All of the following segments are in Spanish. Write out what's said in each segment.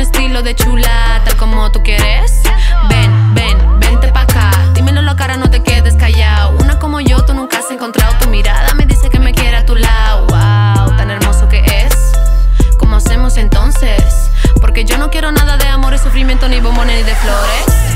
estilo de chula, tal como tú quieres. Ven, ven, vente pa' acá. Dímelo la cara, no te quedes callado. Una como yo, tú nunca has encontrado. Tu mirada me dice que me quiere a tu lado. Wow, tan hermoso que es. ¿Cómo hacemos entonces? Porque yo no quiero nada de amor y sufrimiento, ni bombones ni de flores.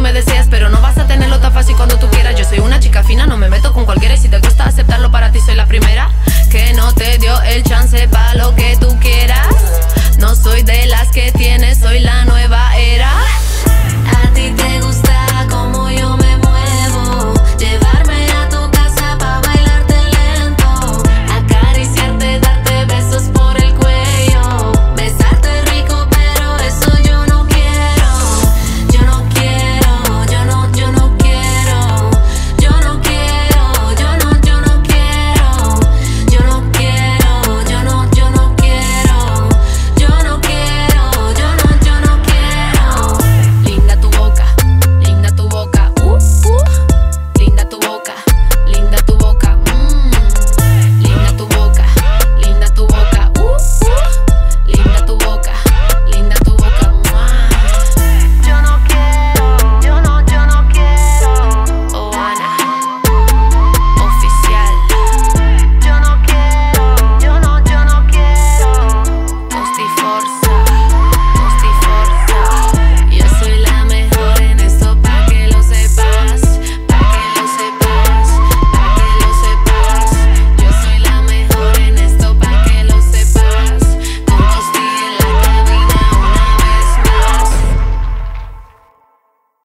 me decías